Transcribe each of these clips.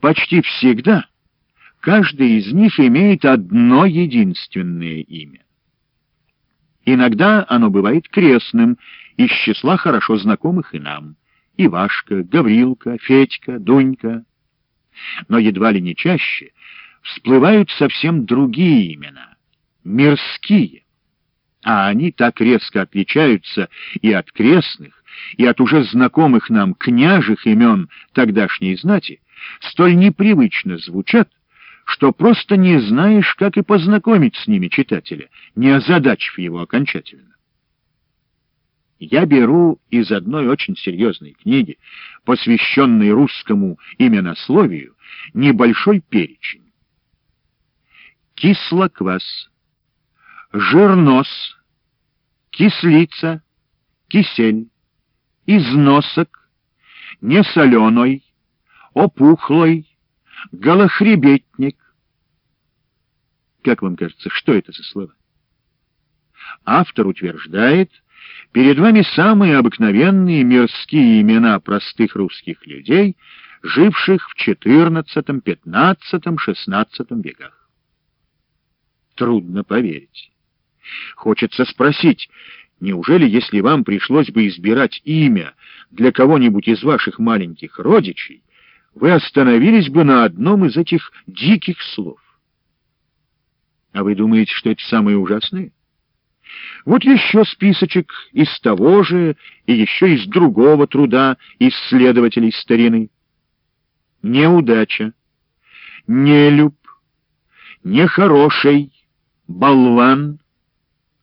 почти всегда каждый из них имеет одно единственное имя. Иногда оно бывает крестным, из числа хорошо знакомых и нам. Ивашка, Гаврилка, Федька, Дунька. Но едва ли не чаще всплывают совсем другие имена, мирские. А они так резко отличаются и от крестных, и от уже знакомых нам княжих имен тогдашней знати, столь непривычно звучат, что просто не знаешь, как и познакомить с ними читателя, не озадачив его окончательно. Я беру из одной очень серьезной книги, посвященной русскому именословию, небольшой перечень. Кислоквас, жирнос, кислица, кисель, износок, несоленой, опухлой, голохребетник. Как вам кажется, что это за слова? Автор утверждает, перед вами самые обыкновенные мирские имена простых русских людей, живших в XIV, XV, XVI веках. Трудно поверить. Хочется спросить, неужели, если вам пришлось бы избирать имя для кого-нибудь из ваших маленьких родичей, вы остановились бы на одном из этих диких слов? А вы думаете, что это самые ужасные? Вот еще списочек из того же и еще из другого труда исследователей старины. Неудача, нелюб, нехороший, болван,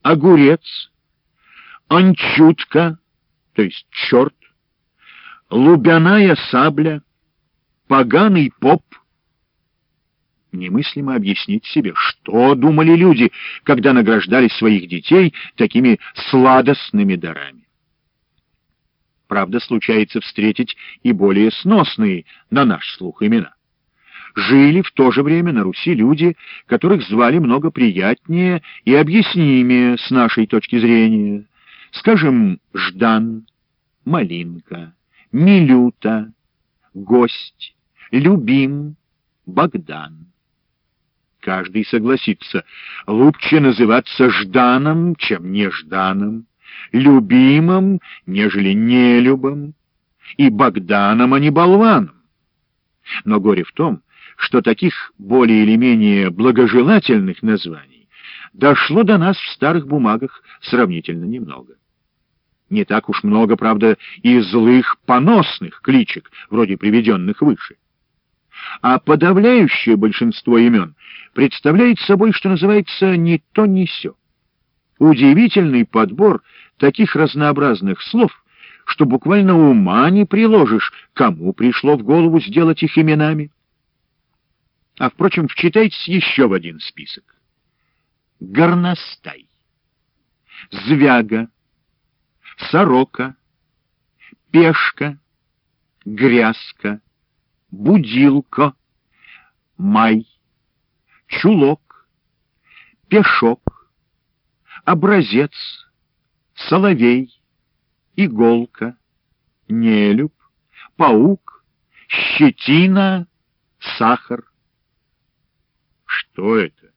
огурец, анчутка, то есть черт, лубяная сабля, поганый поп. Немыслимо объяснить себе, что думали люди, когда награждали своих детей такими сладостными дарами. Правда, случается встретить и более сносные на наш слух имена. Жили в то же время на Руси люди, которых звали много приятнее и объяснимее с нашей точки зрения. Скажем, Ждан, Малинка, Милюта, Гость, Любим, Богдан. Каждый согласится, лучше называться Жданом, чем Нежданом, любимым, нежели нелюбом, и Богданом, а не болваном. Но горе в том, что таких более или менее благожелательных названий дошло до нас в старых бумагах сравнительно немного. Не так уж много, правда, и злых поносных кличек, вроде приведенных выше. А подавляющее большинство имен представляет собой, что называется, не то ни сё. Удивительный подбор таких разнообразных слов, что буквально ума не приложишь, кому пришло в голову сделать их именами. А, впрочем, вчитайтесь еще в один список. Горностай, Звяга, Сорока, Пешка, Грязка, Будилка, Май, Чулок, Пешок, Образец, Соловей, Иголка, Нелюб, Паук, Щетина, Сахар. Что это?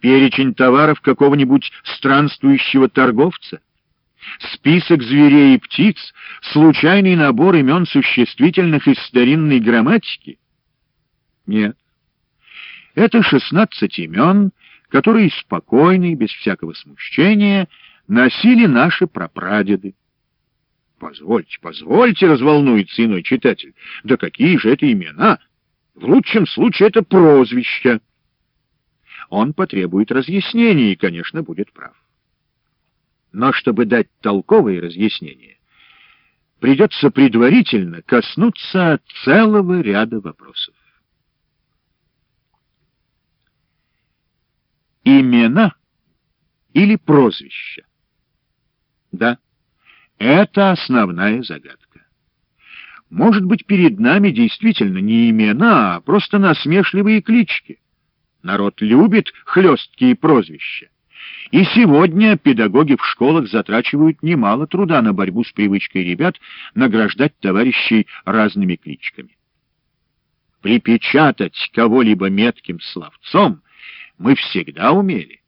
Перечень товаров какого-нибудь странствующего торговца? Список зверей и птиц? Случайный набор имен существительных из старинной грамматики? Нет. Это шестнадцать имен, которые спокойно без всякого смущения носили наши прапрадеды. Позвольте, позвольте, разволнуется иной читатель. Да какие же это имена? В лучшем случае это прозвища. Он потребует разъяснений и, конечно, будет прав. Но чтобы дать толковые разъяснения, придется предварительно коснуться целого ряда вопросов. Имена или прозвища? Да, это основная загадка. Может быть, перед нами действительно не имена, а просто насмешливые клички. Народ любит хлесткие прозвища. И сегодня педагоги в школах затрачивают немало труда на борьбу с привычкой ребят награждать товарищей разными кличками. припечатать кого-либо метким словцом мы всегда умели.